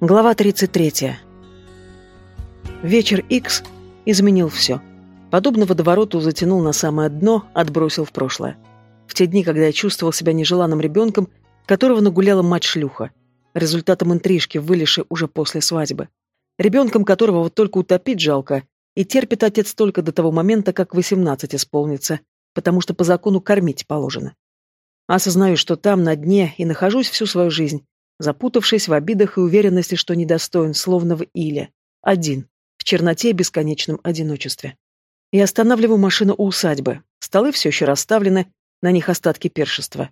Глава 33. Вечер X изменил все. Подобно водовороту затянул на самое дно, отбросил в прошлое. В те дни, когда я чувствовал себя нежеланным ребенком, которого нагуляла мать-шлюха, результатом интрижки, вылезшей уже после свадьбы. Ребенком, которого вот только утопить жалко, и терпит отец только до того момента, как 18 исполнится, потому что по закону кормить положено. Осознаю, что там, на дне, и нахожусь всю свою жизнь, запутавшись в обидах и уверенности, что недостоин, словно в иле. Один, в черноте и бесконечном одиночестве. Я останавливаю машину у усадьбы. Столы все еще расставлены, на них остатки першества.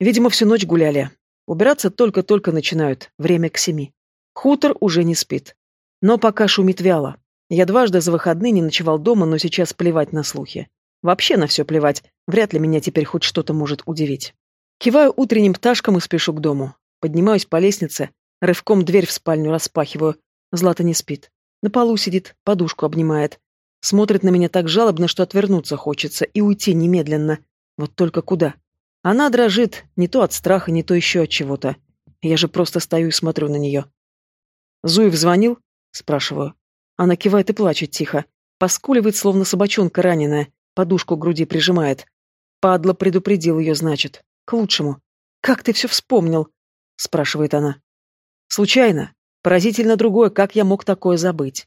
Видимо, всю ночь гуляли. Убираться только-только начинают, время к семи. Хутор уже не спит. Но пока шумит вяло. Я дважды за выходные не ночевал дома, но сейчас плевать на слухи. Вообще на все плевать, вряд ли меня теперь хоть что-то может удивить. Киваю утренним пташкам и спешу к дому. Поднимаюсь по лестнице, рывком дверь в спальню распахиваю. Злата не спит. На полу сидит, подушку обнимает. Смотрит на меня так жалобно, что отвернуться хочется и уйти немедленно. Вот только куда? Она дрожит, не то от страха, не то еще от чего-то. Я же просто стою и смотрю на нее. «Зуев звонил?» — спрашиваю. Она кивает и плачет тихо. Поскуливает, словно собачонка раненая. Подушку к груди прижимает. Падла предупредил ее, значит. К лучшему. «Как ты все вспомнил?» — спрашивает она. «Случайно. Поразительно другое, как я мог такое забыть?»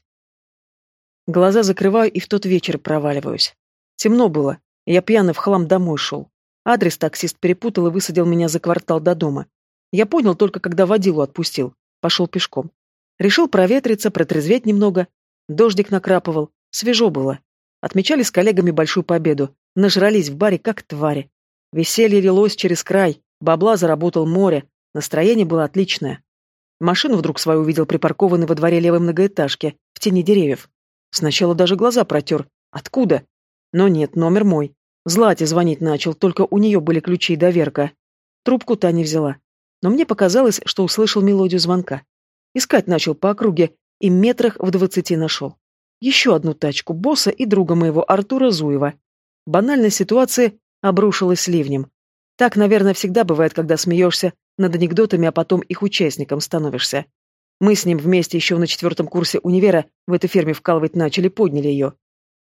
Глаза закрываю и в тот вечер проваливаюсь. Темно было, я пьяно в хлам домой шел. Адрес таксист перепутал и высадил меня за квартал до дома. Я понял только, когда водилу отпустил. Пошел пешком. Решил проветриться, протрезветь немного. Дождик накрапывал. Свежо было. Отмечали с коллегами большую победу. Нажрались в баре, как твари. Веселье лилось через край. Бабла заработал море. Настроение было отличное. Машину вдруг свою увидел припаркованной во дворе левой многоэтажки, в тени деревьев. Сначала даже глаза протер. Откуда? Но нет, номер мой. Злате звонить начал, только у нее были ключи и доверка. Трубку та не взяла. Но мне показалось, что услышал мелодию звонка. Искать начал по округе и метрах в двадцати нашел. Еще одну тачку босса и друга моего Артура Зуева. Банальная ситуация обрушилась ливнем. Так, наверное, всегда бывает, когда смеешься над анекдотами, а потом их участником становишься. Мы с ним вместе еще на четвертом курсе универа в этой ферме вкалывать начали, подняли ее.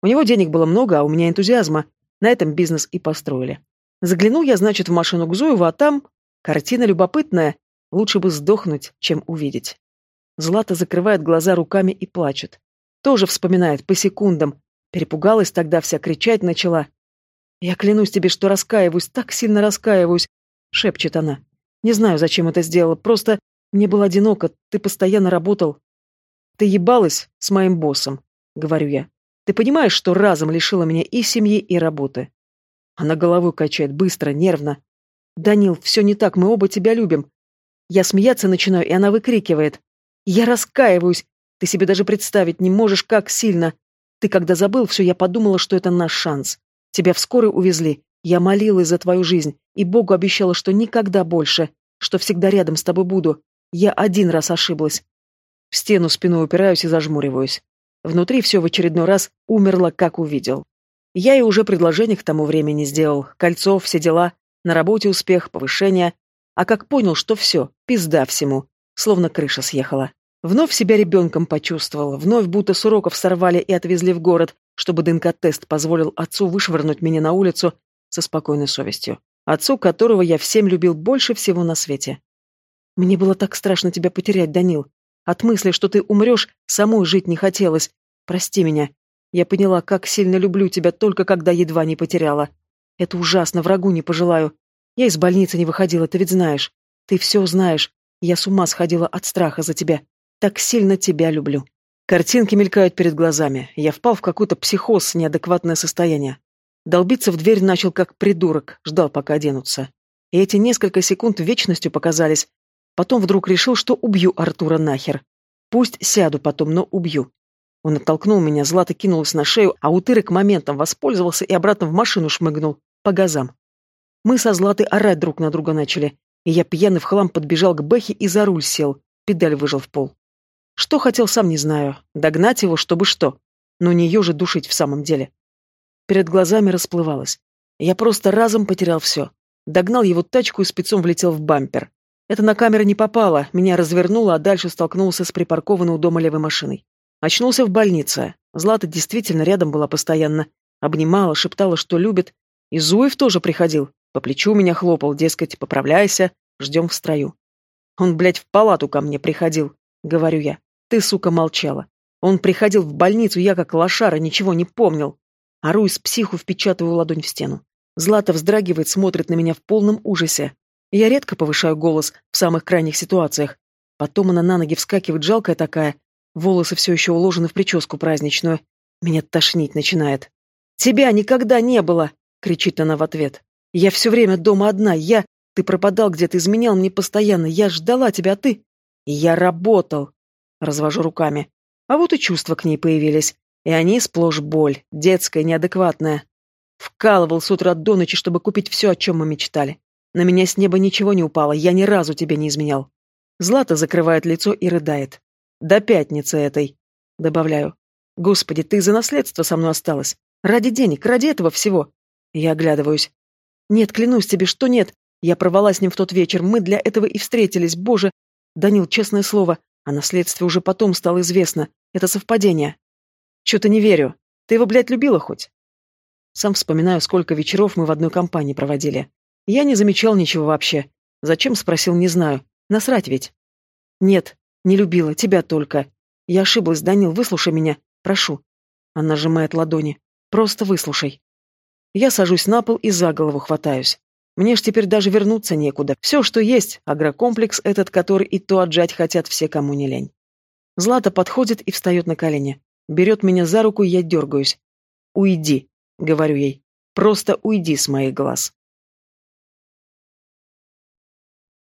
У него денег было много, а у меня энтузиазма. На этом бизнес и построили. Заглянул я, значит, в машину к Зуеву, а там... Картина любопытная. Лучше бы сдохнуть, чем увидеть. Злата закрывает глаза руками и плачет. Тоже вспоминает, по секундам. Перепугалась тогда вся, кричать начала. «Я клянусь тебе, что раскаиваюсь, так сильно раскаиваюсь», — шепчет она. «Не знаю, зачем это сделала, просто мне было одиноко, ты постоянно работал». «Ты ебалась с моим боссом», — говорю я. «Ты понимаешь, что разом лишила меня и семьи, и работы?» Она головой качает, быстро, нервно. «Данил, все не так, мы оба тебя любим». Я смеяться начинаю, и она выкрикивает. «Я раскаиваюсь. Ты себе даже представить не можешь, как сильно. Ты когда забыл все, я подумала, что это наш шанс. Тебя в скорой увезли. Я молилась за твою жизнь, и Богу обещала, что никогда больше, что всегда рядом с тобой буду. Я один раз ошиблась. В стену спиной упираюсь и зажмуриваюсь. Внутри все в очередной раз умерло, как увидел. Я и уже предложение к тому времени сделал. Кольцо, все дела. На работе успех, повышение. А как понял, что все, пизда всему. Словно крыша съехала. Вновь себя ребенком почувствовал, вновь будто с уроков сорвали и отвезли в город, чтобы ДНК-тест позволил отцу вышвырнуть меня на улицу со спокойной совестью. Отцу, которого я всем любил больше всего на свете. Мне было так страшно тебя потерять, Данил. От мысли, что ты умрешь, самой жить не хотелось. Прости меня. Я поняла, как сильно люблю тебя только когда едва не потеряла. Это ужасно, врагу не пожелаю. Я из больницы не выходила, ты ведь знаешь. Ты все знаешь. Я с ума сходила от страха за тебя. Так сильно тебя люблю. Картинки мелькают перед глазами. Я впал в какой-то психоз, неадекватное состояние. Долбиться в дверь начал как придурок, ждал, пока оденутся. И эти несколько секунд вечностью показались. Потом вдруг решил, что убью Артура нахер. Пусть сяду потом, но убью. Он оттолкнул меня, Злата кинулась на шею, а утырок моментом воспользовался и обратно в машину шмыгнул. По газам. Мы со Златой орать друг на друга начали. И я пьяный в хлам подбежал к Бэхе и за руль сел. Педаль выжил в пол. Что хотел, сам не знаю. Догнать его, чтобы что. Но не ее же душить в самом деле. Перед глазами расплывалось. Я просто разом потерял все. Догнал его тачку и спецом влетел в бампер. Это на камеры не попало, меня развернуло, а дальше столкнулся с припаркованной у дома левой машиной. Очнулся в больнице. Злата действительно рядом была постоянно. Обнимала, шептала, что любит. И Зуев тоже приходил. По плечу меня хлопал, дескать, поправляйся, ждем в строю. Он, блядь, в палату ко мне приходил, говорю я. Ты, сука, молчала. Он приходил в больницу, я как лошара ничего не помнил. Ору из психу, впечатываю ладонь в стену. Злата вздрагивает, смотрит на меня в полном ужасе. Я редко повышаю голос в самых крайних ситуациях. Потом она на ноги вскакивает, жалкая такая. Волосы все еще уложены в прическу праздничную. Меня тошнить начинает. «Тебя никогда не было!» — кричит она в ответ. «Я все время дома одна, я... Ты пропадал где-то, изменял мне постоянно, я ждала тебя, а ты...» «Я работал!» — развожу руками. А вот и чувства к ней появились. И они сплошь боль, детская, неадекватная. Вкалывал с утра до ночи, чтобы купить все, о чем мы мечтали. На меня с неба ничего не упало, я ни разу тебе не изменял. Злата закрывает лицо и рыдает. До пятницы этой. Добавляю. Господи, ты за наследство со мной осталась. Ради денег, ради этого всего. Я оглядываюсь. Нет, клянусь тебе, что нет. Я провала с ним в тот вечер, мы для этого и встретились, боже. Данил, честное слово, о наследстве уже потом стало известно. Это совпадение. Чё-то не верю. Ты его, блядь, любила хоть? Сам вспоминаю, сколько вечеров мы в одной компании проводили. Я не замечал ничего вообще. Зачем, спросил, не знаю. Насрать ведь. Нет, не любила, тебя только. Я ошиблась, Данил, выслушай меня. Прошу. Она сжимает ладони. Просто выслушай. Я сажусь на пол и за голову хватаюсь. Мне ж теперь даже вернуться некуда. Все, что есть, агрокомплекс этот, который и то отжать хотят все, кому не лень. Злата подходит и встает на колени. Берет меня за руку, я дергаюсь. «Уйди», — говорю ей. «Просто уйди с моих глаз».